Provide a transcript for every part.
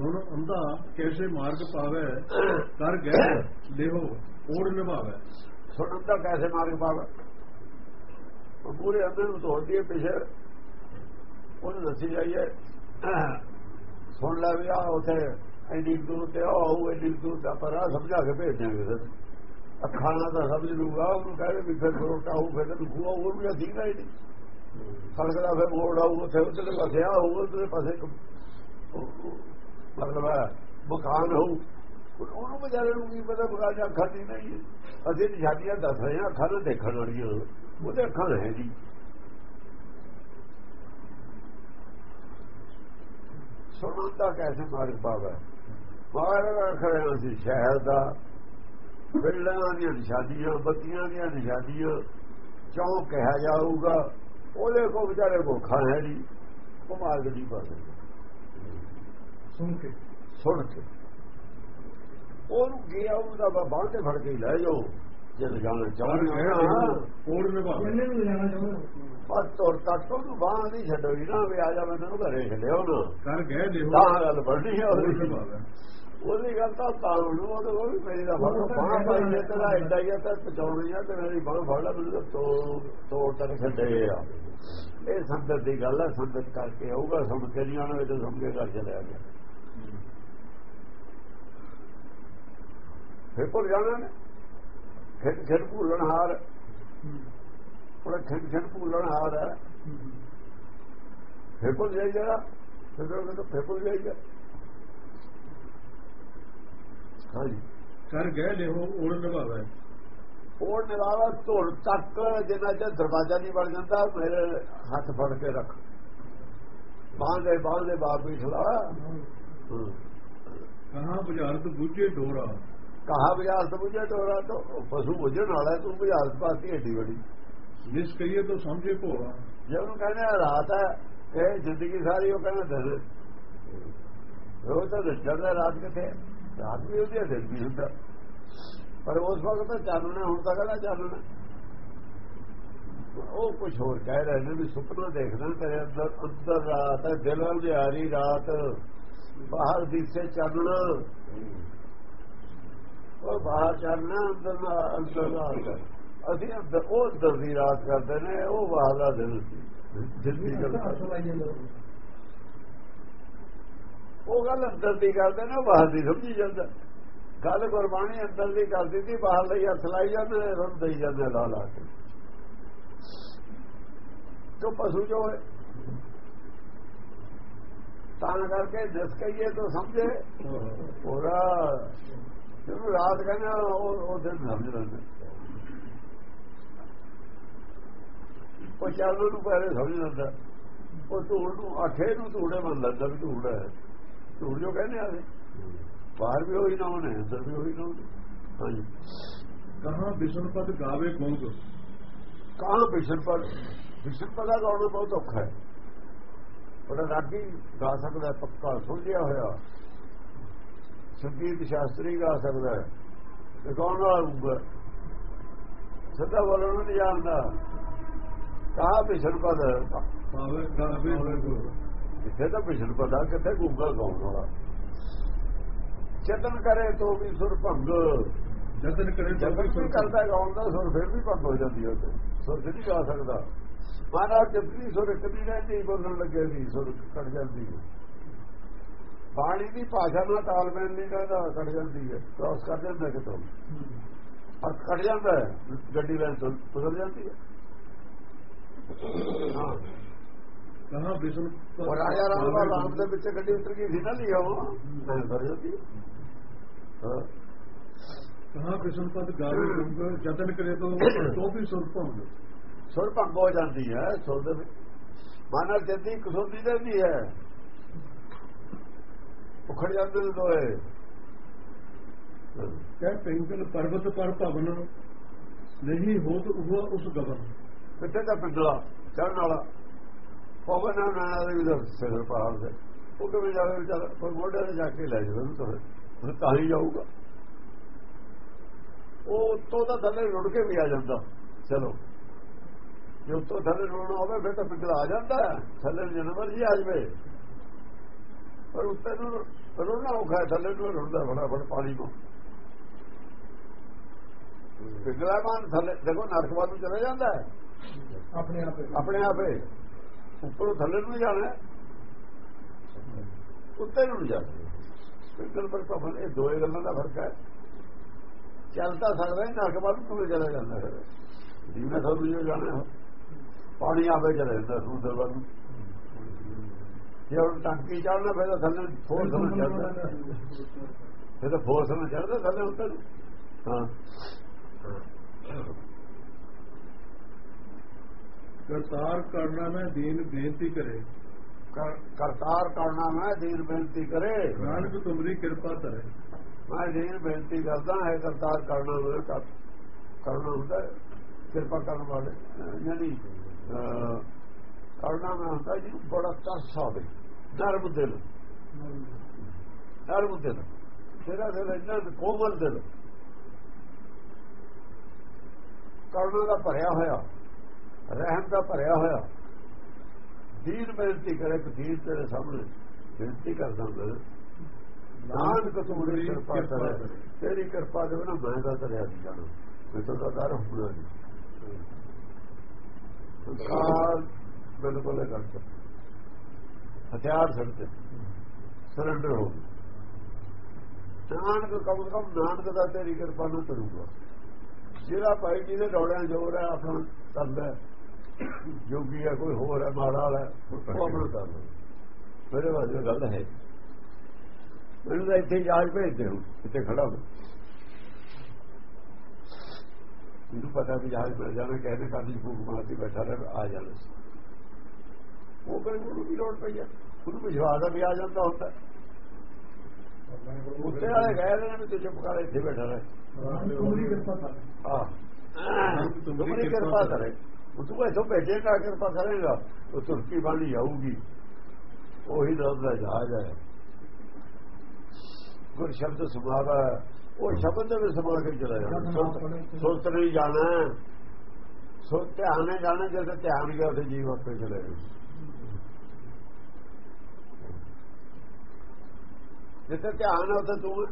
ਸੁਣ ਅੰਧਾ ਕੈਸੇ ਮਾਰਗ ਪਾਵੇ ਕਰ ਗਏ ਦੇਹੋ ਓੜ ਨਿਭਾਵੇ। ਸੁਣਨ ਦਾ ਕੈਸੇ ਮਾਰਗ ਪਾਵੇ। ਉਹ ਪੂਰੇ ਅੰਦਰ ਨੂੰ ਤੋੜਦੀ ਹੈ, ਪਿਛੇ। ਉਹਨੂੰ ਦੱਸੀ ਜਾਈਏ ਸੁਣ ਲੈ ਵੀ ਆ ਉਥੇ ਐਡੀ ਦੂਰ ਤੇ ਆਉ ਐਡੀ ਦੂਰ ਦਾ ਪਰ ਆ ਸਮਝਾ ਕੇ ਭੇਜ ਦਿਆਂਗੇ ਸਰ ਅੱਖਾਂ ਨਾਲ ਤਾਂ ਸਮਝ ਲੂਗਾ ਉਹਨੂੰ ਕਹੇ ਵੀ ਫਿਰ ਰੋਟਾ ਆਉ ਫਿਰ ਤੈਨੂੰ ਖੂਆ ਉਹ ਵੀ ਸੀਗਾ ਹੀ ਨਹੀਂ ਸੜਕ ਦਾ ਫਿਰ ਮੋੜ ਆਉ ਉੱਥੇ ਉਧਰਲੇ ਪਾਸੇ ਆ ਹੋਊ, ਉਧਰਲੇ ਪਾਸੇ ਮਤਲਬ ਹੈ, ਮਕਾਨ ਹੋਊ। ਉਹਨੂੰ ਵਿਚਾਰੇ ਨੂੰ ਕੀ ਪਤਾ ਬਗਾ ਅੱਖਾਂ ਦੀ ਨਹੀਂ ਅਸੀਂ ਨਿਸ਼ਾਨੀਆਂ ਦੱਸ ਰਹੇ ਹਾਂ, ਅੱਖਾਂ ਨਾਲ ਦੇਖਣ ਵਾਲੀਆਂ। ਉਹਦੇ ਅੱਖਾਂ ਹੈ ਜੀ ਸੁਣਨ ਦਾ ਕੈਸੇ ਮਾਰਗ ਪਾਵੇ? ਮਾਰਗ ਖੜੇ ਸੀ ਸ਼ਹਿਰ ਦਾ। ਬਿਲਡਾਂ ਦੀਆਂ ਨਿਸ਼ਾਨੀਆਂ, ਬੱਤੀਆਂ ਦੀਆਂ ਨਿਸ਼ਾਨੀਆਂ, ਚੌਂਕ ਕਿਹਾ ਜਾਊਗਾ। ਉਹਦੇ ਕੋ ਵਿਚਾਰੇ ਕੋ ਹੈ ਜੀ ਉਹ ਮਾਰਗ ਦੀ ਪਾਸੇ ਸੁਣ ਕੇ ਸੁਣ ਕੇ। ਉਹਨੂੰ ਗਿਆ ਉਹਦਾ ਬਾਹਰ ਤੇ ਫੜ ਕੇ ਲੈ ਜਾਓ ਜਦ ਜਾਣਾ ਚਾਹੁੰਦੇ ਇਹਨੇ ਨੂੰ ਜਾਣਾ ਚਾਹੁੰਦਾ ਪਰ ਤੁਰ ਤੱਕ ਉਹਨੂੰ ਬਾਹਰ ਨਹੀਂ ਛੱਡੋ ਜੀ ਨਾ ਵੀ ਆ ਜਾ ਮੈਂ ਤੈਨੂੰ ਘਰੇ ਛੱਡਿਓ ਨਾ ਕਰ ਗਏ ਦੇਹੋ ਤਾਂ ਗੱਲ ਬਣਨੀ ਹੈ ਉਹਦੀ। ਉਹਦੀ ਗੱਲ ਤਾਂ ਤਾਂ ਨੂੰ ਉਹ ਉਹ ਵੀ ਮੇਰੀ ਦਾ ਫੜ ਬਾਹ ਪਾਈ ਜੇ ਤੇਰਾ ਐਡਾ ਹੀ ਆ ਤਾਂ ਪਚਾਉਣੀ ਆ ਤੇ ਮੇਰੀ ਬਾਹ ਫੜ ਲੈ ਮੈਨੂੰ ਤਾਂ ਤੋੜ ਤੋੜ ਤੱਕ ਛੱਡੇ ਆ। ਇਹ ਸੰਦਤ ਦੀ ਗੱਲ ਹੈ ਸੰਦਤ ਕਰਕੇ ਆਊਗਾ ਸੁਣ ਕੇ ਨਹੀਂ ਆਉਣਾ ਤੇ ਸੁਣ ਕੇ ਕਰ ਚਲਿਆ ਗਿਆ। ਫਿਰ ਭੁੱਲ ਜਾਣਾ ਨੇ ਖਿੱਚ ਖਿੱਚ ਭੁੱਲਣ ਹਾਰ। ਉਹਦਾ ਖਿੱਚ ਖਿੱਚ ਭੁੱਲਣ ਹਾਰ ਹੈ। ਫਿਰ ਭੁੱਲ ਜਾਈਗਾ ਫਿਰ ਉਹ ਕਹਿੰਦਾ ਫਿਰ ਭੁੱਲ ਜਾਈਗਾ ਹਾਂਜੀ। ਕਰ ਗਏ ਦੇਹੋ ਓੜ ਨਿਭਾਵੇ ਉਹ ਨਿਵਾਵਾ ਧੁਰ ਤੱਕ ਜਿੰਨਾ ਚਿਰ ਦਰਵਾਜ਼ਾ ਨਹੀਂ ਬਣ ਜਾਂਦਾ ਮੇਰੇ ਹੱਥ ਫੜ ਕੇ ਰੱਖ। ਬਾਂਦੇ ਬਾਂਦੇ ਬਾਪ ਵੀ ਖਲਾ ਕਹਾਂ ਬੁਝਾਰਤ ਬੁੱਝੇ ਡੋਰਾ। ਕਹਾ ਤੋਂ ਬੁਝੇ ਟੋਰਾ ਤੋਂ ਪਸ਼ੂ ਬੁਝਣ ਵਾਲਾ ਤੂੰ ਬਾਜ਼ਾਰ ਪਾਤੀ ਏਡੀ ਵੱਡੀ। ਨਿਸ ਕਹੀਏ ਤਾਂ ਸਮਝੇ ਭੋਰਾ ਜੇ ਉਹਨੂੰ ਕਹਿੰਦੇ ਆ ਰਾਤ ਹੈ ਇਹ ਜ਼ਿੰਦਗੀ ਸਾਰੀ ਉਹ ਕਹਿੰਦਾ ਦਿਨ ਉਹ ਤਾਂ ਦਿਸਦਾ ਰਾਤ ਕਿੱਥੇ? ਰਾਤ ਵੀ ਉਹਦੀ ਦਿਨ ਵੀ ਹੁੰਦਾ। ਪਰ ਉਸ ਵਕਤ ਤਾਂ ਚਾਨਣਾ ਹੁਣ ਤਾਂ ਕਹਿੰਦਾ ਚਾਨਣਾ ਉਹ ਕੁਝ ਹੋਰ ਕਹਿ ਰਹੇ ਨੇ ਵੀ ਸੁਪਨਾ ਦੇਖਦਾ ਤੇਰੇ ਅੰਦਰ ਅੰਦਰ ਰਾਤ ਹੈ ਦਿਲ ਵੱਲ ਜਿਆਰੀ ਰਾਤ। ਬਾਹਰ ਦਿਸੇ ਚਾਨਣਾ। ਉਹ ਬਾਹਰ ਚਾਨਣਾ ਅੰਦਰ ਨਾ, ਅੰਦਰ ਰਾਤ ਅਸੀਂ ਅੰਦਰ, ਉਹ ਅੰਦਰ ਦੀ ਰਾਤ ਕਰਦੇ ਨੇ, ਉਹ ਬਾਹਰ ਦਾ ਦਿਨ ਜਿੰਦੀ ਕਰਦਾ ਉਹ ਗੱਲ ਅੰਦਰ ਦੀ ਕਰਦੇ ਨੇ ਬਾਹਰ ਦੀ ਸਮਝੀ ਜਾਂਦਾ। ਗੱਲ ਗੁਰਬਾਣੀ ਅੰਦਰ ਦੀ ਕਰਦੀ ਸੀ, ਬਾਹਰ ਲਈ ਹੱਥ ਲਾਈ ਜਾਂਦੇ ਨੇ ਰੁੱਧ ਦੇਈ ਜਾਂਦੇ, ਲਾ ਲਾ ਕੇ। ਜੋ ਪਸ਼ੂ ਜੋ ਹੈ। ਤਾਂ ਕਰਕੇ ਜਿਸ ਕਹੀਏ ਤਾਂ ਸਮਝੇ, ਪੂਰਾ ਜਿਹਨੂੰ ਰਾਤ ਕਹਿੰਦਾ ਉਹ ਉਹ ਦਿਨ ਸਮਝ ਲੈਂਦੇ ਉਹ ਚਾਲੂ ਨੂੰ ਪਹਿਲੇ ਸਮਝ ਲੈਂਦਾ। ਉਹ ਧੂੜ ਨੂੰ ਆਠੇ ਨੂੰ ਧੂੜੇ ਮੰਨ ਲੈਂਦਾ ਵੀ ਧੂੜ ਹੈ। ਧੂੜ ਜੋ ਕਹਿੰਦੇ ਆ ਬਾਹਰ ਵੀ ਹੋਈ ਨਾ ਉਹਨੇ ਅੰਦਰ ਵੀ ਹੋਈ ਨਾ। ਹਾਂਜੀ। ਕਹਾਂ ਵਿਸ਼ਨ ਪਦ ਗਾਵੇ ਗੁੰਗ ਕਾਂ? ਵਿਸ਼ਨ ਪਰ ਵਿਸ਼ਨ ਪਦਾ ਗਾਉਣਾ ਬਹੁਤ ਔਖਾ ਹੈ। ਉਹਦਾ ਰਾਗੀ ਗਾ ਸਕਦਾ ਪੱਕਾ ਸੁਲਝਿਆ ਹੋਇਆ। ਸੰਗੀਤ ਸ਼ਾਸਤਰੀ ਗਾ ਸਕਦਾ ਹੈ। ਤੇ ਗਾਉਣ ਵਾਲਾ ਹੋਊਗਾ? ਸਦਾ ਬੋਲਣ ਨੂੰ ਜਾਣਦਾ। ਕਹਾ ਵਿਸ਼ਨ ਪਦ ਗਾਵੇ ਗੁੰਗ ਕਿੱਥੇ ਤਾਂ ਵਿਸ਼ਨ ਪਦਾ ਕਿੱਥੇ ਗੂੰਗਾ ਗਾਉਣ ਵਾਲਾ? ਚੇਤਨ ਕਰੇ ਤੋ ਵੀ ਸੁਰ ਭੰਗ। ਜਤਨ ਕਰੇ ਵੀ ਕਰਦਾ ਗਾਉਣ ਦਾ ਸੁਰ ਫਿਰ ਵੀ ਭੰਗ ਹੋ ਜਾਂਦੀ ਹੈ ਸੁਰ ਨਹੀਂ ਗਾ ਸਕਦਾ। ਮਾਨਾ ਜਪਦੀ ਸੁਰ ਇੱਕ ਨਹੀਂ ਬੋਲਣ ਲੱਗੇ ਦੀ ਸੁਰ ਕੱਟ ਜਾਂਦੀ ਹੈ। ਬਾਣੀ ਦੀ ਭਾਸ਼ਾ ਨਾਲ ਤਾਲਮੇਲ ਨਹੀਂ ਰਹਿੰਦਾ ਕੱਟ ਜਾਂਦੀ ਹੈ। ਕ੍ਰਾਸ ਕਰ ਜਾਂਦਾ ਕਿਤੋਂ। ਅਰਥ ਕੱਟ ਜਾਂਦਾ ਹੈ ਗੱਡੀ ਲੈਣ ਤੋਂ ਬਦਲ ਜਾਂਦੀ ਹੈ। ਹਾਂ। ਕਹਾਂ ਪਦ ਉਹ ਰਾਜਾ ਰਾਮ ਦਾ ਗੁੰਗ। ਦੇ ਵਿੱਚ ਗੱਡੀ ਉਤਰ ਗਈ ਸੀ ਨਾ ਲਿਆ ਉਹ। ਮੈਂ ਕਰ ਜਾਂਦੀ ਹਾਂ। ਕਹਾਂ ਵਿਸ਼ਨ ਪਦ ਗਾਵੇ ਗੁੰਗ ਜਤਨ ਕਰੇ ਤਾਂ ਤੋ ਵੀ ਸੁਰ ਭੰਗ ਸੁਰ ਭੰਗ ਹੋ ਜਾਂਦੀ ਹੈ ਸੁਰ ਦੇ ਮਾਨਵ ਜਦੀ ਕਸੋਦੀ ਰਹਿੰਦੀ ਹੈ। ਉਖੜ ਜਾਂਦੇ ਨੇ ਦੋਏ ਕਹਿ ਪਿੰਗਲ ਪਰਬਤ ਪਰ ਭਵਨ ਨਹੀਂ ਹੋਤ ਉਹ ਉਸ ਗਵਨ। ਕਿੱਥੇ ਦਾ ਪਿੰਡਲਾ ਚੜਨ ਵਾਲਾ। ਪਵਨ ਨਾਨਾ ਦੇ ਵੀ ਸਿਰ ਪਹਾੜ ਦੇ। ਉਹ ਕਿਵੇਂ ਜਾਵੇ ਵਿਚਾਰਾ? ਕੋਈ ਮੋਢੇ ਤੇ ਜਾ ਕੇ ਲੈ ਜਾਵੇ ਉਹਨੂੰ ਤਾਂ। ਉਹ ਤਾਂ ਹੀ ਜਾਊਗਾ। ਉਹ ਉੱਤੋਂ ਦਾ ਥੱਲੇ ਰੁੜ ਕੇ ਵੀ ਆ ਜਾਂਦਾ। ਚਲੋ। ਜੇ ਉੱਤੋਂ ਥੱਲੇ ਰੁੜਨਾ ਹੋਵੇ ਫਿਰ ਤਾਂ ਪਿੰਡਲਾ ਆ ਜਾਂਦਾ। ਥੱਲੇ ਜਨਮਰ ਜੀ ਆ ਜਵੇ। ਪਰ ਉੱਤੇ ਨੂੰ ਰੋਣਾ ਔਖਾ ਥੱਲੇ ਨੂੰ ਰੁੜਦਾ ਫਟਾਫਟ ਪਾਣੀ ਨੂੰ ਪਿਗਲਾਮਾਨ ਥੱਲੇ ਦੇਖੋ ਨਰਕਵਾਦ ਨੂੰ ਚਲਾ ਜਾਂਦਾ ਹੈ। ਆਪਣੇ ਆਪ ਆਪਣੇ ਆਪੇ ਉੱਪਰੋਂ ਥੱਲੇ ਨੂੰ ਜਾਣਾ ਉੱਤੇ ਨੂੰ ਜਾਣਾ ਬਿਲਕੁਲ ਪਰ ਭਵਨ ਇਹ ਦੋਏ ਗੱਲਾਂ ਦਾ ਫ਼ਰਕ ਹੈ। ਚੱਲ ਤਾਂ ਸਕਦਾ ਹੈ ਨਰਕਵਾਦ ਨੂੰ ਕਿਵੇਂ ਚਲਾ ਜਾਂਦਾ ਹੈ। ਜਿਵੇਂ ਤੁਹਾਨੂੰ ਜੋ ਜਾਣਾ ਪਾਣੀ ਆਪੇ ਚਲਾ ਜਾਂਦਾ ਸਮੁੰਦਰ ਵੱਲ ਨੂੰ। ਜੇ ਹੁਣ ਟੰਕੀ ਚੜਨਾ ਫਿਰ ਤਾਂ ਥੱਲੇ ਫੋਰਸ ਨਾਲ ਚੜਦਾ ਫਿਰ ਤਾਂ ਫੋਰਸ ਨਾਲ ਚੜਦਾ ਥੱਲੇ ਉੱਤੇ ਨੂੰ। ਹਾਂ। ਕਰਤਾਰ ਕਰਨਾ ਮੈਂ ਦੀਨ ਬੇਨਤੀ ਕਰੇ। ਕਰ- ਕਰਤਾਰ ਕਰਨਾ ਮੈਂ ਦੀਨ ਬੇਨਤੀ ਕਰੇ। ਨਾਨਕ ਤੁਮਰੀ ਕਿਰਪਾ ਕਰੇ ਮੈਂ ਦੀਨ ਬੇਨਤੀ ਕਰਦਾ ਹੈ ਕਰਤਾਰ ਕਰਨਾ ਮੈਂ ਕਰ- ਕਰਨਾ ਹੁੰਦਾ ਕਿਰਪਾ ਕਰਨ ਵਾਲੇ। ਯਾਨੀ ਕਰਨਾ ਮੈਂ ਹੁੰਦਾ ਜਿਹਨੂੰ ਬੜਾ ਤਰਸ ਆਵੇ। ਨਰਮ ਦਿਲ ਨਰਮ ਦਿਲ ਤੇਰਾ ਦਿਲ ਇੰਨਾ ਕੋਮਲ ਦਿਲ ਕਰਨਾ ਦਾ ਭਰਿਆ ਹੋਇਆ ਰਹਿਮ ਦਾ ਭਰਿਆ ਹੋਇਆ। ਦੀਨ ਬੇਨਤੀ ਕਰੇ ਕਿ ਦੀਨ ਤੇਰੇ ਸਾਹਮਣੇ ਬੇਨਤੀ ਕਰਦਾ ਮੈਂ ਨਾਨਕ ਤੁਮਰੀ ਕਿਰਪਾ ਕਰੇ। ਤੇਰੀ ਕਿਰਪਾ ਦੇ ਬਿਨਾਂ ਮੈਂ ਤਾਂ ਤਰਿਆ ਨਹੀਂ ਜਾਣਾ। ਮੈਂ ਤਾਂ ਦਰ ਹੁਣਾ ਨਹੀਂ। ਕਾਲ ਬਿਲਕੁਲ ਇਹ ਗੱਲ ਚ ਹਥਿਆਰ ਛੱਡਦੇ ਸਰੈਂਡਰ ਹੋ ਗਏ ਨਾਨਕ ਕਮ ਕਮ ਨਾਨਕ ਦਾ ਤੇਰੀ ਕਿਰਪਾ ਨਾਲ ਕਰੂਗਾ। ਜਿਹੜਾ ਭਾਈ ਜੀ ਦੇ ਡੋਲਿਆਂ ਜੋਰ ਹੈ ਆਪਣਾ ਕਰਦਾ ਜੋਗੀ ਹੈ ਕੋਈ ਹੋਰ ਹੈ ਮਾੜਾ ਵਾਲਾ ਹੈ, ਉਹ ਆਪਣਾ ਲਓ ਮੇਰੇ ਵਾਸਤੇ ਗੱਲ ਹੈ। ਮੈਨੂੰ ਤਾਂ ਇੱਥੇ ਜਹਾਜ਼ ਭੇਜਦੇ ਹੋ ਇੱਥੇ ਖੜਾ ਹੋ। ਮੈਨੂੰ ਪਤਾ ਵੀ ਜਹਾਜ਼ ਮਿਲ ਜਾਣਾ ਕਹਿੰਦੇ ਕਾਦੀ ਫੂਕ ਮਾਰਦੀ ਬੈਠਾ ਰਹੇ ਆ ਜਾਣਾ ਸੀ। ਉਹ ਕਹਿੰਦੇ ਉਹਨੂੰ ਵੀ ਲੋੜ ਪਈ ਹੈ ਉਹਨੂੰ ਵਿਸ਼ਵਾਸ ਆ ਵੀ ਆ ਜਾਂਦਾ ਹੁੰਦਾ। ਉੱਤੇ ਵਾਲੇ ਗਏ ਨੇ ਵੀ ਤੂੰ ਚੁੱਪ ਕਰ ਇੱਥੇ ਬੈਠਾ ਰਹੇ। ਤੁਮਰੀ ਕਿਰਪਾ ਕਰੇ। ਹਾਂ। ਤੁਮਰੀ ਕਿਰਪਾ ਕਰੇ। ਉਹ ਤੂੰ ਇਥੋਂ ਭੇਜੇਗਾ ਕਿਰਪਾ ਕਰੇਗਾ ਉਹ ਤੁਰਕੀ ਬਾਣੀ ਆਊਗੀ। ਉਹੀ ਨਾਮ ਦਾ ਜਹਾਜ਼ ਹੈ। ਗੁਰ ਸ਼ਬਦ ਸੁਭਾਵਾ ਉਹ ਸ਼ਬਦ ਦੇ ਵਿੱਚ ਸਮਾ ਕੇ ਚਲਾ ਜਾਣਾ ਸੁਰਤ ਨਹੀਂ ਜਾਣਾ ਸੋ ਧਿਆਨ ਜਾਣਾ ਜਦੋਂ ਧਿਆਨ ਗਿਆ ਤੇ ਜੀਵ ਆਪੇ ਚਲੇ ਜਾਣਾ ਜਿੱਥੇ ਧਿਆਨ ਹੈ ਉੱਥੇ ਤੂੰ।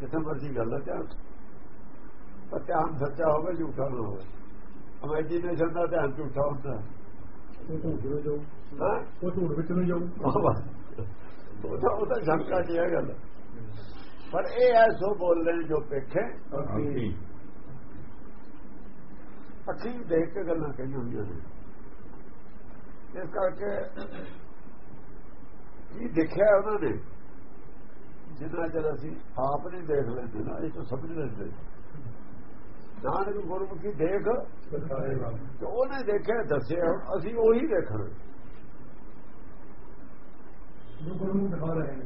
ਜਿੱਥੇ ਮਰਜ਼ੀ ਗੱਲ ਹੈ ਧਿਆਨ। ਪਰ ਧਿਆਨ ਸੱਚਾ ਹੋਵੇ ਝੂਠਾ ਨਾ ਹੋਵੇ। ਇਮੇਜਿਨੇਸ਼ਨ ਦਾ ਧਿਆਨ ਝੂਠਾ ਹੁੰਦਾ। ਹੈ? ਉਹ ਝੂਠ ਵਿੱਚ ਨੂੰ ਜਾਊ। ਉਹ ਤਾਂ ਉਹ ਤਾਂ ਸ਼ੰਕਾ ਦੀ ਹੈ ਗੱਲ। ਪਰ ਇਹ ਐਸੋ ਬੋਲਦੇ ਨੇ ਜੋ ਪੇਖੇ। ਅੱਖੀ। ਦੇਖ ਕੇ ਗੱਲਾਂ ਕਹੀਆਂ ਹੋਈਆਂ ਨੇ। ਇਸ ਕਰਕੇ ਇਹ ਦੇਖਿਆ ਉਹਨਾਂ ਨੇ ਜਿੰਨਾ ਚਿਰ ਅਸੀਂ ਆਪ ਨਹੀਂ ਦੇਖ ਲੈਂਦੇ ਨਾ ਇਹ ਤਾਂ ਸਮਝ ਲੈਂਦੇ ਨਾਨਕ ਗੁਰਮੁਖੀ ਦੇਖ ਤੇ ਉਹਨੇ ਦੇਖਿਆ ਦੱਸਿਆ ਅਸੀਂ ਉਹੀ ਦੇਖਣਾ। ਜੋ ਗੁਰੂ ਨੂੰ ਦਿਖਾ ਰਹੇ ਨੇ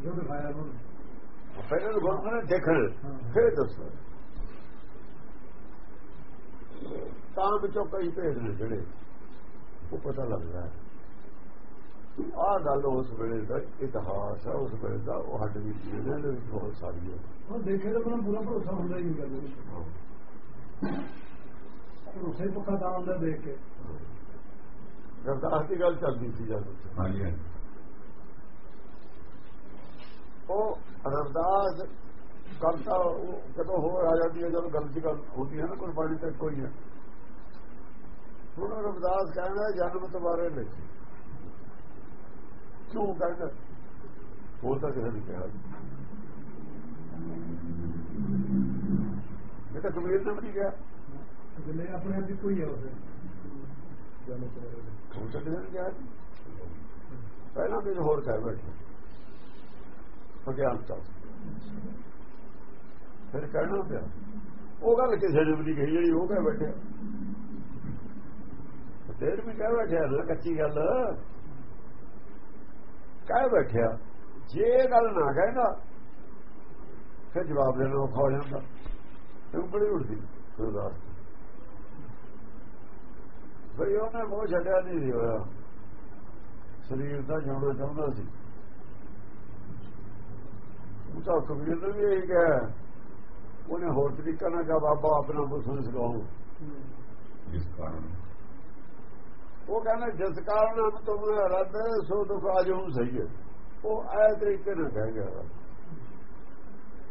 ਜੋ ਦਿਖਾਇਆ ਉਹਨਾਂ। ਨੇ ਪਹਿਲਾਂ ਗੁਰਮੁਖ ਨੇ ਦੇਖਣਾ ਫਿਰ ਦੱਸੋ ਤਾਂ ਵਿੱਚੋਂ ਕਈ ਭੇਦ ਨੇ ਜਿਹੜੇ ਉਹ ਪਤਾ ਲੱਗਦਾ ਹੈ। ਆਹ ਗੱਲ ਉਸ ਵੇਲੇ ਦਾ ਇਤਿਹਾਸ ਹੈ ਉਸ ਵੇਲੇ ਦਾ ਉਹ ਹੱਡ ਵਿੱਚ ਇਹਨਾਂ ਦੇ ਵਿੱਚ ਬਹੁਤ ਸਾਰੀ ਹੈ ਉਹ ਦੇਖੇ ਤਾਂ ਬਣਾ ਪੂਰਾ ਭਰੋਸਾ ਹੁੰਦਾ ਹੀ ਨਹੀਂ ਕਰਦੇ ਭਰੋਸੇ ਪੱਕਾ ਤਾਂ ਹੁੰਦਾ ਦੇਖ ਕੇ। ਰਵਦਾਸ ਦੀ ਗੱਲ ਚੱਲਦੀ ਸੀ ਜਦ ਹਾਂਜੀ ਹਾਂਜੀ। ਉਹ ਰਵਦਾਸ ਕਰਤਾ ਉਹ ਕਦੋਂ ਹੋਰ ਆ ਜਾਂਦੀ ਹੈ ਜਦੋਂ ਗਲਤੀ ਗੱਲ ਹੁੰਦੀ ਹੈ ਨਾ ਕੁਰਬਾਨੀ ਤੇ ਕੋਈ ਹੈ। ਹੁਣ ਰਵਦਾਸ ਕਹਿੰਦਾ ਜਨਮ ਤੋਂ ਬਾਰੇ ਲਿਖੀ। ਕਿਉਂ ਕਹਿੰਦਾ ਹੋਰ ਤਾਂ ਕਿਸੇ ਨੇ ਕਿਹਾ। ਇਹ ਤਾਂ ਕਬੀਰ ਨੇ ਵੀ ਕਿਹਾ। ਜਿੰਨੇ ਆਪਣੇ ਆਪ ਹੀ ਕੋਈ ਹੈ ਉਸੇ ਜਾਨੋ ਨੇ ਕਿਹਾ ਨਹੀਂ। ਪਹਿਲਾਂ ਵੀ ਹੋਰ ਕਹਿ ਬੈਠੇ। ਅਗਿਆਨਤਾ ਫਿਰ ਕਹਿਣਾ ਪਿਆ। ਉਹ ਗੱਲ ਕਿਸੇ ਨੇ ਵੀ ਕਹੀ ਜਿਹੜੀ ਉਹ ਕਹਿ ਬੈਠੇ। ਤੇਰ ਵੀ ਕਹਿ ਬੈਠਿਆ ਕੱਚੀ ਗੱਲ। ਕਹਿ ਬੈਠਿਆ ਜੇ ਇਹ ਗੱਲ ਨਾ ਕਹਿੰਦਾ ਫਿਰ ਜਵਾਬ ਦੇਣਾ ਔਖਾ ਹੋ ਜਾਂਦਾ। ਤੇ ਬੜੀ ਉੜਦੀ ਗੁਰਦਾਸ ਬਈ ਉਹਨੇ ਮੋਹ ਛੱਡਿਆ ਨਹੀਂ ਸੀ ਹੋਇਆ। ਸਰੀਰ ਦਾ ਜਾਣਾ ਚਾਹੁੰਦਾ ਸੀ। ਉਹ ਤਾਂ ਕਬੀਰ ਨੇ ਵੀ ਇਹ ਕਿਹਾ। ਉਹਨੇ ਹੋਰ ਤਰੀਕਾ ਨਾਲ ਕਿਹਾ ਬਾਬਾ ਆਪਣਾ ਬੁਸਨ ਸਿਖਾਓ ਜਿਸ ਕਾਰਨ ਉਹ ਕਹਿੰਦਾ ਜਿਸ ਕਾਰਨ ਹਮ ਤੁਮ ਰੱਦ, ਸੋ ਦੁਖ ਆਜੋ ਸਹੀ ਹੈ। ਉਹ ਐ ਤਰੀਕੇ ਨਾਲ ਕਹਿ ਗਿਆ।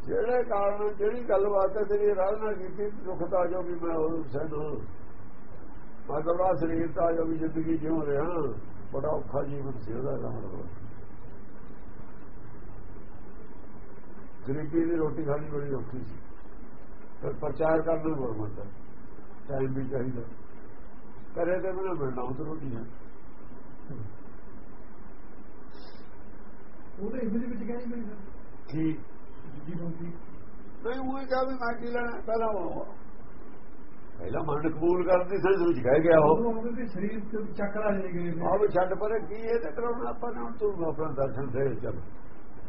ਜਿਹੜੇ ਕਾਰਨ, ਜਿਹੜੀ ਗੱਲਬਾਤ ਹੈ, ਤੇਰੀ ਆਰਾਧਨਾ ਕੀਤੀ, ਦੁੱਖ ਤਾਂ ਜੋ ਵੀ ਮੈਂ ਉਹ ਸਹਿਣ ਮਤਲਬ ਆ ਸਰੀਰ ਤਾਂ ਜੋ ਵੀ ਜ਼ਿੰਦਗੀ ਜਿਉ ਰਿਹਾ। ਬੜਾ ਔਖਾ ਜੀਵਨ ਸੀ ਉਹਦਾ ਕੰਮ। ਗਰੀਬੀ ਦੀ ਰੋਟੀ ਖਾਣੀ ਬੜੀ ਔਖੀ ਸੀ। ਫਿਰ ਪ੍ਰਚਾਰ ਕਰਨਾ ਗਵਰਨਮੈਂਟ ਦਾ ਟਾਈਮ ਵੀ ਚਾਹੀਦਾ। ਕਰੇ ਤੇ ਮੈਨੂੰ ਮਿਲਣਾ ਉਹ ਰੋਟੀ ਹੈ ਉਹਦੇ ਇਹਦੇ ਵਿੱਚ ਕਹਿੰਦੀ ਮੇਰੀ ਕੀ ਜੀ ਬੰਦੀ ਨਹੀਂ ਉਹ ਕਿਹਾ ਵੀ ਮੈਂ ਕੀ ਲੈਣਾ ਪਹਿਲਾਂ ਉਹ- ਪਹਿਲਾਂ ਮਨ ਕਬੂਲ ਕਰਨ ਦੀ ਸੰਸ ਵਿੱਚ ਕਹਿ ਗਿਆ ਉਹ। ਉਹ ਉਹਦੇ ਸਰੀਰ ਤੇ ਚੱਕਰਾ ਲੈ ਗਏ ਆਹ ਵੀ ਛੱਡ ਪਰੇ ਕੀ ਇਹ ਤੇ ਕਰਾਉਣਾ ਆਪਾਂ ਨੇ ਤੂੰ ਆਪਣਾ ਦਰਸ਼ਨ ਦੇ ਚੱਲ।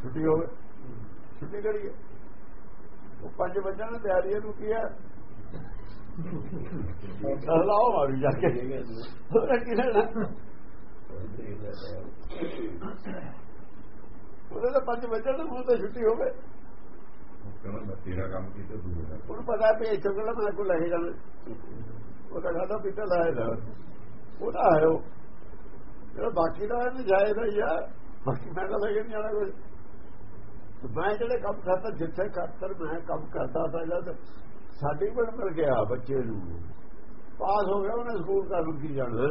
ਛੁੱਟੀ ਹੋਵੇ। ਛੁੱਟੀ ਕਰੀਏ। ਉਹ ਪੰਜ ਵਜੇ ਨੂੰ ਤਿਆਰੀ ਨੂੰ ਕੀ ਹੈ। ਲਾਓ ਮਾਰੂ ਜਾ ਕੇ ਉਹਦੇ ਤਾਂ ਪੰਜ ਵਜੇ ਨੂੰ ਮੂੰਹ ਛੁੱਟੀ ਹੋਵੇ ਤੇਰਾ ਕੰਮ ਕੀਤਾ ਤੂੰ ਉਹਨੂੰ ਪਤਾ ਵੀ ਇੱਥੋਂ ਕਿਹੜਾ ਮੈਂ ਕੋਲ ਲੈ ਜਾਣਾ ਉਹ ਤਾਂ ਖਾਦਾ ਪੀਤਾ ਲਾਇਆ ਦਾ ਉਹਦਾ ਆਇਓ ਜਿਹੜਾ ਬਾਕੀ ਦਾ ਨਹੀਂ ਜਾਏਦਾ ਯਾਰ ਬਾਕੀ ਮੈਂ ਤਾਂ ਲੈ ਕੇ ਨਹੀਂ ਜਾਣਾ ਕੋਈ। ਮੈਂ ਜਿਹੜੇ ਕੰਮ ਕਰਦਾ ਜਿੱਥੇ ਕਰਤਰ ਮੈਂ ਕੰਮ ਕਰਦਾ ਤਾਂ ਜਦ ਸਰਟੀਫਿਕੇਟ ਗਿਆ ਬੱਚੇ ਨੂੰ। ਪਾਸ ਹੋ ਗਿਆ, ਉਹਨੇ ਸਕੂਲ ਕਰਨ ਕੀ ਜਾਣਾ।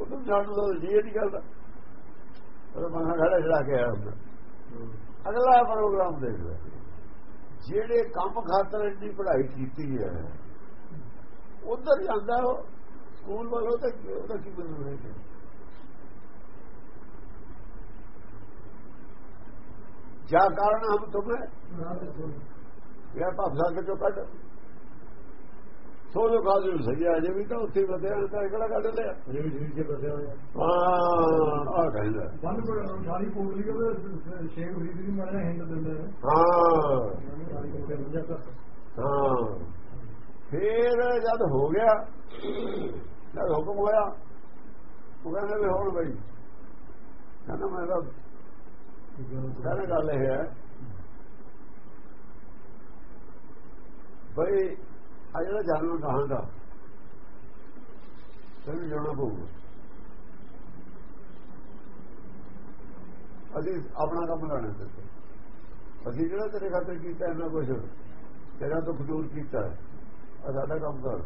ਉਹ ਤਾਂ ਜਾਣ ਦਾ ਜੀ ਨਹੀਂ ਕਰਦਾ। ਉਹ ਮਹਾਂ ਘੜਾ ਚੜਾ ਕੇ ਆਇਆ ਹੁੰਦਾ। ਅਗਲਾ ਪ੍ਰੋਗਰਾਮ ਦੇਖ ਲੈ। ਜਿਹੜੇ ਕੰਮ ਖਾਤਰ ਇੰਨੀ ਪੜ੍ਹਾਈ ਕੀਤੀ ਹੈ, ਉਧਰ ਜਾਂਦਾ ਉਹ, ਸਕੂਲ ਵੱਲੋਂ ਤਾਂ ਉਹਦਾ ਕੀ ਬਣੂ ਹੈ? ਜਾ ਕਾਰਨ ਹਮ ਤੁਮੇ? ਇਹ ਭਾਫਸਾ ਕੇ ਚੋਂ ਕੱਢ। ਸੋ ਜੋ ਕਾਜ ਨੂੰ ਸਹੀ ਆ ਜੇ ਵੀ ਤਾਂ ਉੱਥੇ ਬਤਿਆ ਤਾਂ ਕਿਹੜਾ ਕੱਢ ਲਿਆ? ਜੇ ਹਾਂ ਆ ਕਹਿੰਦਾ ਕੋਲ ਸਾਰੀ ਸ਼ੇਖ ਫਰੀਦ ਹਿੰਦ ਦਿੰਦੇ ਹਾਂ। ਹਾਂ। ਫੇਰ ਜਦ ਹੋ ਗਿਆ ਜਦ ਹੁਕਮ ਹੋਇਆ ਉਹ ਕਹਿੰਦੇ ਵੀ ਹੁਣ ਬਈ ਕਹਿੰਦਾ ਮੈਂ ਤਾਂ ਕਹਿੰਦਾ ਗੱਲ ਇਹ ਹੈ ਬਈ ਆ ਜਿਹੜਾ ਜਨਮ ਕਹਾਂਗਾ ਤੈਨੂੰ ਜਾਣਾ ਪਊਗਾ। ਅਸੀਂ ਆਪਣਾ ਕੰਮ ਕਰਨਾ ਤੇ ਅਸੀਂ ਜਿਹੜਾ ਤੇਰੇ ਖਾਤਰ ਕੀਤਾ ਇਹਨਾਂ ਕੁਝ ਤੇਰਾ ਦੁੱਖ ਦੂਰ ਕੀਤਾ ਆ ਸਾਡਾ ਕੰਮ ਕਰ।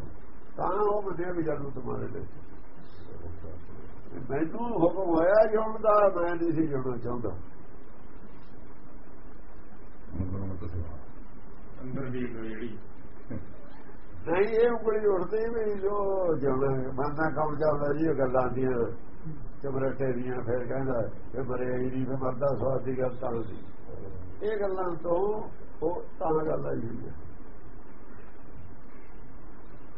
ਤਾਂ ਉਹ ਮੰਨਿਆ ਵੀ ਜਾਨੂੰ ਤੁਹਾਡੇ ਤੇ ਮੈਨੂੰ ਹੁਕਮ ਹੋਇਆ ਜਿਉਣ ਦਾ ਮੈਂ ਨਹੀਂ ਸੀ ਜਿਉਣਾ ਚਾਹੁੰਦਾ। ਮੰਗਣ ਮਤ ਸੇਵਾ ਅੰਦਰ ਦੀ ਜਿਹੜੀ। ਨਹੀਂ ਇਹ ਉਂਗਲੀ ਉੱਠਦੀ ਵੀ ਜੋ ਜਿਉਣਾ ਬੰਦਾ ਕੰਮ ਚੱਲਦਾ ਜੀ ਉਹ ਗੱਲਾਂ ਆਉਂਦੀਆਂ। ਚਮਰਟੇ ਦੀਆਂ ਫਿਰ ਕਹਿੰਦਾ ਕਿ ਮਰੇ ਹੀ ਨਹੀਂ ਫਿਰ ਮਰਦਾ ਸਵਾਦ ਦੀ ਗੱਲ ਤਾਂ ਸੀ ਇਹ ਗੱਲਾਂ ਤੋਂ ਉਹ ਤਾਂ ਗੱਲ ਆਈ ਹੋਈ ਹੈ।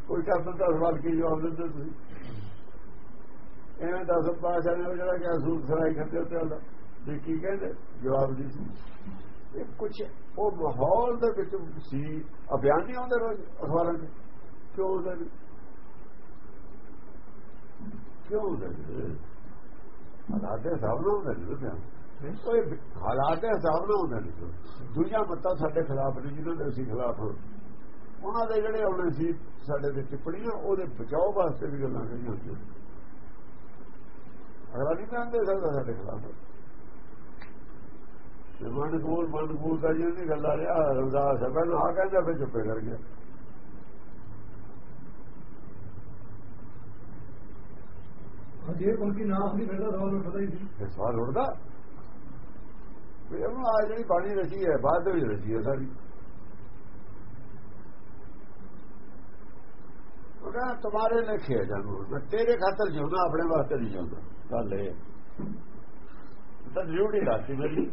ਕੋਈ ਕਰਦਾ ਤਾਂ ਸਵਾਲ ਕੀ ਜਵਾਬ ਦਿੰਦੇ ਤੁਸੀਂ? ਐਵੇਂ ਦਸ ਪਾਸ਼ਾ ਨੇ ਜਿਹੜਾ ਕਿ ਸੂਤ ਸਰਾਈ ਖੱਤੇ ਉੱਤੇ ਵਾਲਾ ਵੀ ਕੀ ਕਹਿੰਦੇ? ਜਵਾਬ ਦੀ ਸੀ ਇਹ ਕੁਝ ਉਹ ਮਾਹੌਲ ਦੇ ਵਿੱਚ ਸੀ। ਅਭਿਆਨ ਨਹੀਂ ਆਉਂਦੇ ਰੋਜ਼ ਅਖਬਾਰਾਂ 'ਚ। ਕਿਉਂ ਉਹਦੇ ਕਿਉਂ ਉਹਦੇ ਹਾਲਾਤ ਦੇ ਹਿਸਾਬ ਨਾਲ ਹੁੰਦੇ ਨੇ ਬਿਆਨ ਕੋਈ ਹਾਲਾਤ ਦੇ ਹਿਸਾਬ ਨਾਲ ਹੁੰਦੇ ਨੇ ਦੁਨੀਆ ਮੱਤਾ ਸਾਡੇ ਖਿਲਾਫ ਨੇ ਜਿਹਨਾਂ ਦੇ ਅਸੀਂ ਖਿਲਾਫ ਹਾਂ। ਉਹਨਾਂ ਦੇ ਜਿਹੜੇ ਆਉਣੇ ਸੀ ਸਾਡੇ ਦੇ ਟਿੱਪਣੀਆਂ ਉਹਦੇ ਬਚਾਓ ਵਾਸਤੇ ਵੀ ਗੱਲਾਂ ਕਰੀਆਂ ਹੁੰਦੀਆਂ ਅਗਲਾ ਨਹੀਂ ਕਹਿੰਦੇ ਸਕਦਾ ਸਾਡੇ ਖਿਲਾਫ। ਮਨ ਕੋਲ ਮਨ ਕੋਲ ਦਾ ਜਿਹੜੀ ਗੱਲ ਆ ਰਿਹਾ ਰਵਦਾਸ ਹੈ ਪਹਿਲਾਂ ਆ ਕਹਿੰਦਾ ਫਿਰ ਚੁੱਪੇ ਕਰ ਗਿਆ। ਜੇ ਕੋਈ ਕੀ ਨਾਮ ਨਹੀਂ ਫਿਰਦਾ ਸਵਾਲ ਉੱਠਦਾ ਹੀ ਸੀ ਸਵਾਲ ਉੱਠਦਾ? ਵੀ ਉਹਨੂੰ ਆ ਜਿਹੜੀ ਬਾਣੀ ਰਚੀ ਹੈ ਬਾਅਦ ਵਿੱਚ ਰਚੀ ਹੈ ਸਾਰੀ। ਉਹ ਕਹਿੰਦਾ ਤੁਹਾਰੇ ਲਿਖੇ ਹੈ ਜਾਨੂੰ ਮੈਂ ਤੇਰੇ ਖਾਤਰ ਜਿਉਂਦਾ ਆਪਣੇ ਵਾਸਤੇ ਨਹੀਂ ਜਿਉਂਦਾ। ਗੱਲ ਇਹ ਤਾਂ ਡਿਊਟੀ ਰਾਤੀ ਮੇਰੀ।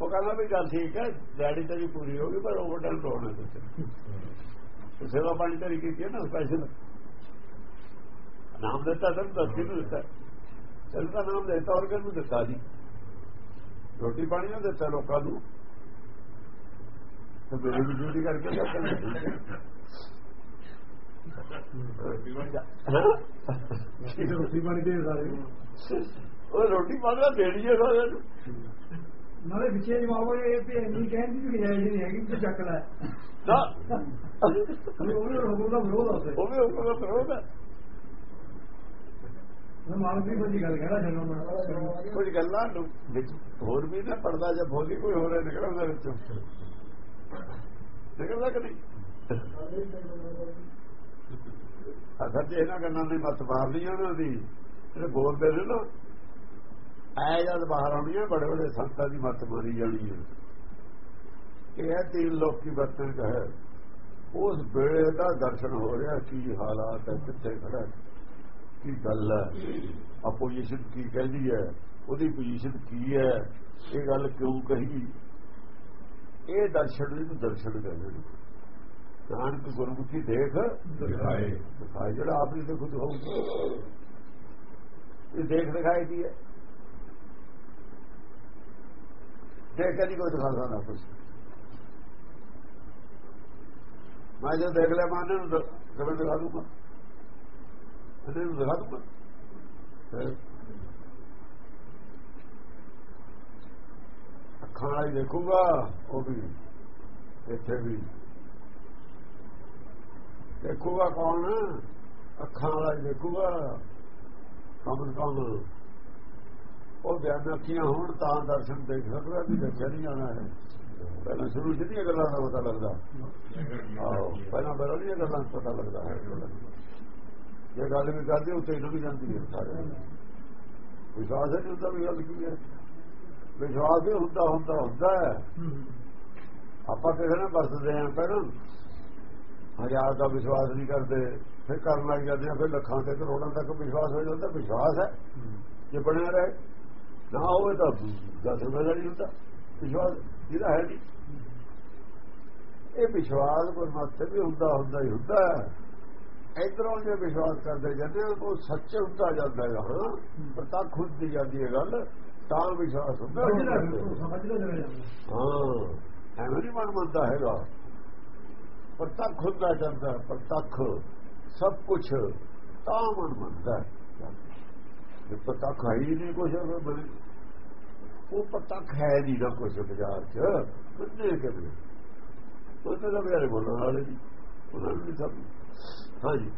ਉਹ ਕਹਿੰਦਾ ਵੀ ਗੱਲ ਠੀਕ ਹੈ ਡੈਡੀ ਤੇਰੀ ਪੂਰੀ ਹੋ ਗਈ ਪਰ ਓਵਰ ਟਾਈਮ ਰੋਣਾ ਤੁਸੀਂ ਸੇਵਾ ਪਾਣੀ ਤੇਰੀ ਕੀਤੀ ਨਾ ਸਪੈਸ਼ਲ ਨਾਮ ਦਿੱਤਾ ਤਾਂ ਦਸਤੀ ਨੂੰ ਦਿੱਤਾ। ਚਲ ਦਾ ਨਾਮ ਦਿੱਤਾ ਔਰ ਕਿਹਨੂੰ ਦਿੱਤਾ ਜੀ? ਰੋਟੀ ਪਾਣੀ ਨੂੰ ਦਿੱਤਾ ਲੋਕਾਂ ਨੂੰ। ਤੇ ਮੇਰੀ ਵੀ ਡਿਊਟੀ ਕਰਕੇ ਰੋਟੀ ਪਾਣੀ ਦੇ ਸਾਰੇ। ਉਹ ਰੋਟੀ ਪਾਣੀ ਦਾ ਦੇਣੀ ਹੈ ਸਾਰਿਆਂ ਨੂੰ। ਨਾਲੇ ਵਿੱਚੇ ਜਵਾਬ ਇਹ ਤੇ ਇੰਨੀ ਕਹਿੰਦੀ ਵੀ ਗੁੰਜਾਇਸ਼ ਨਹੀਂ ਹੈਗੀ ਤੂੰ ਚੱਕ ਲੈ। ਨਾ। ਉਹਨੇ ਹੁਕਮ ਦਾ ਵਿਰੋਧ ਆ ਉੱਥੇ। ਉਹ ਵੀ ਹੁਕਮ ਦਾ ਵਿਰੋਧ ਹੈ ਮਾਲਕ ਦੀ ਕੋਈ ਗੱਲ ਕਹਿਣਾ ਚਾਹੁੰਦਾ ਕੁਝ ਗੱਲਾਂ ਨੂੰ ਵਿੱਚ ਹੋਰ ਵੀ ਨਾ ਪੜਦਾ ਜਾਂ ਬੋਲੀ ਕੋਈ ਹੋਰ ਨਿਕਲਦਾ ਵਿੱਚੋਂ। ਨਿਕਲਦਾ ਕਿ ਨਹੀਂ ਅਸਲ ਤੇ ਇਹਨਾਂ ਗੱਲਾਂ ਦੀ ਮਤ ਮਾਰਨੀ ਉਹਨਾਂ ਦੀ। ਜਿਹੜੇ ਬੋਲਦੇ ਨੇ ਨਾ ਐ ਜਦ ਬਾਹਰ ਆਉਣੀਆਂ ਬੜੇ ਬੜੇ ਸੰਤਾਂ ਦੀ ਮਤ ਮਾਰੀ ਜਾਣੀ ਹੈ। ਇਹ ਹੈ ਤੀਨ ਲੋਕੀ ਵਰਤਨ ਕਹੇ ਉਸ ਵੇਲੇ ਦਾ ਦਰਸ਼ਨ ਹੋ ਰਿਹਾ ਕੀ ਹਾਲਾਤ ਹੈ ਕਿੱਥੇ ਖੜਾ ਹੈ, ਕੀ ਗੱਲ ਹੈ ਆਪੋਜੀਸ਼ਨ ਕੀ ਕਹਿੰਦੀ ਹੈ ਉਹਦੀ ਪੋਜੀਸ਼ਨ ਕੀ ਹੈ ਇਹ ਗੱਲ ਕਿਉਂ ਕਹੀ? ਇਹ ਦਰਸ਼ਨ ਨੂੰ ਦਰਸ਼ਨ ਕਹਿੰਦੇ ਨੇ। ਨਾਨਕ ਗੁਰਮੁਖੀ ਦੇਖ ਦਿਖਾਏ। ਦਿਖਾਈ ਜਿਹੜਾ ਆਪ ਨਹੀਂ ਦੇਖੋ ਦਿਖਾਊਗਾ। ਇਹ ਦੇਖ ਦਿਖਾਈ ਦੀ ਹੈ। ਦੇਖ ਕੇ ਨਹੀਂ ਕੋਈ ਦਿਖਾ ਸਕਦਾ ਕੁਝ ਮੈਂ ਜੇ ਦੇਖ ਲਿਆ ਮਾਨੇ ਨੂੰ ਦ- ਕਿਵੇਂ ਦਿਖਾ ਦੂੰਗਾ। ਇਹਨੇ ਨੂੰ ਦਿਖਾ ਦੂੰਗਾ। ਅੱਖਾਂ ਨਾਲ ਹੀ ਦੇਖੂਗਾ, ਉਹ ਵੀ। ਇੱਥੇ ਵੀ। ਦੇਖੂਗਾ ਕੌਣ? ਅੱਖਾਂ ਵਾਲਾ ਦੇਖੂਗਾ। ਕਮਨ ਕਮਨ ਉਹ ਬਿਆਨ ਅੱਖੀਆਂ ਹੋਣ ਤਾਂ ਦਰਸ਼ਨ ਦੇਖ ਸਕਦਾ ਵੀ ਦੇਖਿਆ ਨਹੀਂ ਜਾਣਾ ਹੈ। ਪਹਿਲਾਂ ਸ਼ੁਰੂ ਚ ਗੱਲਾਂ ਦਾ ਪਤਾ ਲੱਗਦਾ। ਆਹੋ, ਪਹਿਲਾਂ ਪਹਿਲਾਂ ਗੱਲਾਂ ਦਾ ਪਤਾ ਲੱਗਦਾ। ਹੈ ਜੇ ਗੱਲ ਵੀ ਕਰਦੇ ਉੱਤੇ ਹੀ ਜਾਂਦੀ ਹੈ ਸਾਰੇ। ਵਿਸ਼ਵਾਸ ਨਹੀਂ ਹੁੰਦਾ ਵੀ ਗੱਲ ਕੀ ਹੈ? ਵਿਸ਼ਵਾਸ ਹੀ ਹੁੰਦਾ ਹੁੰਦਾ ਹੁੰਦਾ ਹੈ। ਆਪਾਂ ਕਿਸੇ ਨਾਲ ਵਰਤਦੇ ਆਂ ਪਹਿਲਾਂ। ਹਜ਼ਾਰ ਦਾ ਵਿਸ਼ਵਾਸ ਨਹੀਂ ਕਰਦੇ। ਫਿਰ ਕਰਨ ਲੱਗ ਜਾਂਦੇ ਆ ਫਿਰ ਲੱਖਾਂ ਤੇ ਕਰੋੜਾਂ ਤੱਕ ਵਿਸ਼ਵਾਸ ਹੋ ਜਾਂਦਾ। ਵਿਸ਼ਵਾਸ ਹੈ। ਜੇ ਬਣਿਆ ਰਹੇ। ਨਾ ਹੋਵੇ ਤਾਂ ਦਸ ਰੁਪਏ ਦਾ ਨਹੀਂ ਹੁੰਦਾ। ਵਿਸ਼ਵਾਸ ਜਿਹਦਾ ਹੈ ਨਹੀਂ। ਇਹ ਵਿਸ਼ਵਾਸ ਪਰਮਾਤਮਾ ਵੀ ਹੁੰਦਾ ਹੁੰਦਾ ਹੀ ਹੁੰਦਾ ਹੈ। ਇਧਰੋਂ ਜੇ ਵਿਸ਼ਵਾਸ ਕਰਦੇ ਜਾਂਦੇ ਉਹ ਸੱਚ ਹੁੰਦਾ ਜਾਂਦਾ ਹੈ। ਹਾਂ ਪ੍ਰਤੱਖ ਹੁੰਦੀ ਜਾਂਦੀ ਹੈ ਗੱਲ ਤਾਂ ਵਿਸ਼ਵਾਸ ਹੁੰਦਾ। ਹੈ। ਹਾਂ ਐਵੇਂ ਨਹੀਂ ਮਨ ਮੰਨਦਾ ਹੈਗਾ। ਪ੍ਰਤੱਖ ਹੁੰਦਾ ਜਾਂਦਾ ਪ੍ਰਤੱਖ ਸਭ ਕੁਝ ਤਾਂ ਮਨ ਮੰਨਦਾ ਹੈ। ਪ੍ਰਤੱਖ ਹੈ ਹੀ ਨਹੀਂ ਕੁਝ ਉਹ ਪ੍ਰਤੱਖ ਹੈ ਨਹੀਂ ਨਾ ਕੁਝ ਬਾਜ਼ਾਰ ਚ। ਕਿੰਨੇ ਕਦੇ ਉਹਦੇ ਦਾ ਬਿਆਰੇ ਬੋਲਣ ਵਾਲੇ ਨਹੀਂ ਉਹਨਾਂ ਨੂੰ ਸਭ ਹਾਂਜੀ।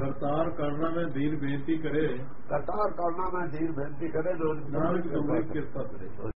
ਕਰਤਾਰ ਕਰਨਾ ਮੈਂ ਦੀਨ ਬੇਨਤੀ ਕਰੇ। ਕਰਤਾਰ ਕਰਨਾ ਮੈਂ ਦੀਨ ਬੇਨਤੀ ਕਰੇ ਨਾਨਕ ਤੁਮਰੀ ਕਿਰਪਾ ਕਰੇ।